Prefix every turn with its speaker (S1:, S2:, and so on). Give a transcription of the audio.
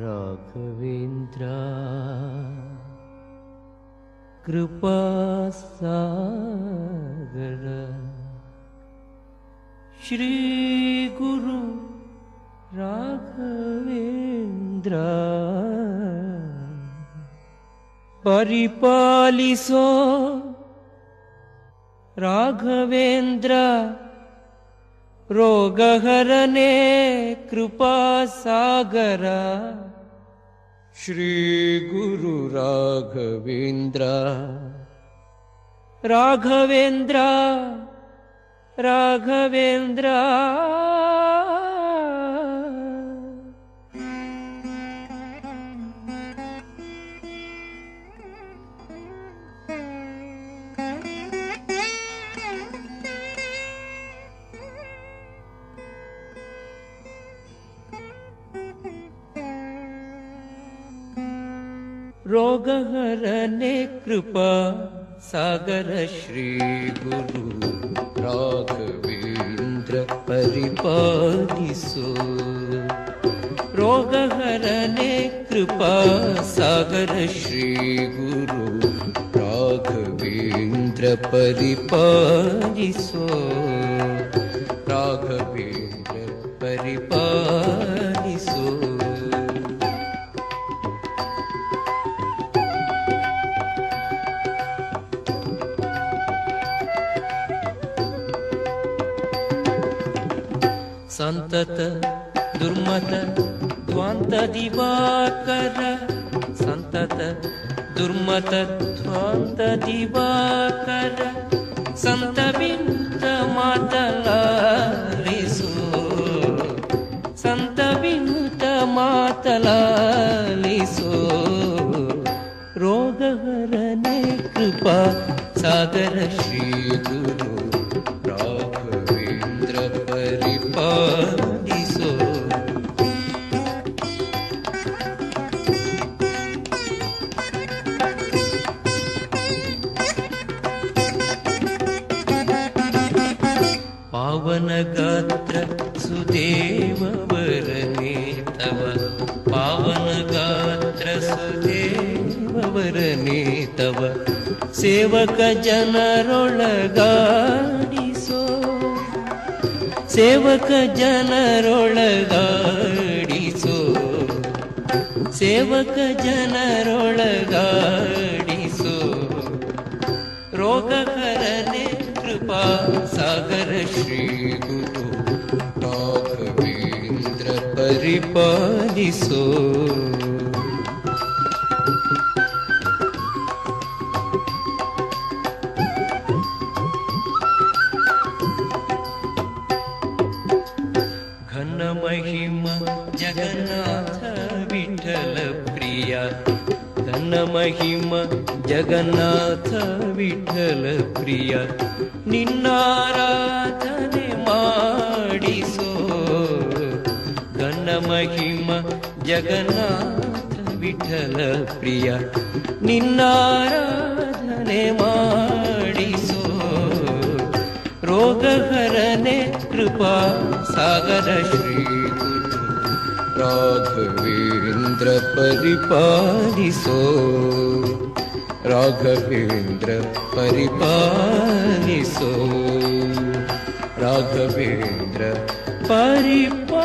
S1: राघवेन्द्र कृपासागर श्रीगुरु राघवेन्द्र परिपालिसो राघवेन्द्र रोगहरणे कृपासागर। श्रीगुरु राघवेन्द्र राघवेन्द्र रोगहरणे कृपा सागर श्रीगुरु राघवेन्द्र परिपालिसो। रोगहरणे कृपा सागर श्रीगुरु राघवेन्द्र परिपालिसो සන්තත දුර්මත ත්වන්ත දිවාකර. සන්තත දුර්මත ත්වන්ත දිවාකර. සන්තබින්ත මාතලාරිසු සන්තබින්ත මාතලාලිසු. ರೋಗಹರನೇ ಕೃಪಾ ಸಾಗರ ಶ್ರೀ ಗುರು पावनगात्र सुदेववरने तव पावनगात्र सुदेववरने तव सेवकजनरोळगाडिसो सेवकजनरोळगाडिसो सेवकजनरोळगा सागर श्री गुरु राघवेन्द्र परिपालिसो। घन महिमा जगन्नाथ विठल ಘನ ಮಹಿಮ ಜಗನ್ನಾಥ ವಿಠಲ ಪ್ರಿಯ ನಿನ್ನಾರಾಧನೆ ಮಾಡಿಸೋ ಘನ ಮಹಿಮ ಜಗನ್ನಾಥ ವಿಠಲ ಪ್ರಿಯ ನಿನ್ನಾರಾಧನೆ ಮಾಡಿಸೋ ರೋಗಹರನೆ ಕೃಪಾ ಸಾಗರ ಶ್ರೀ राघवेन्द्र परिपादिषो राघवेन्द्र परिपासो राघवेन्द्र परिपा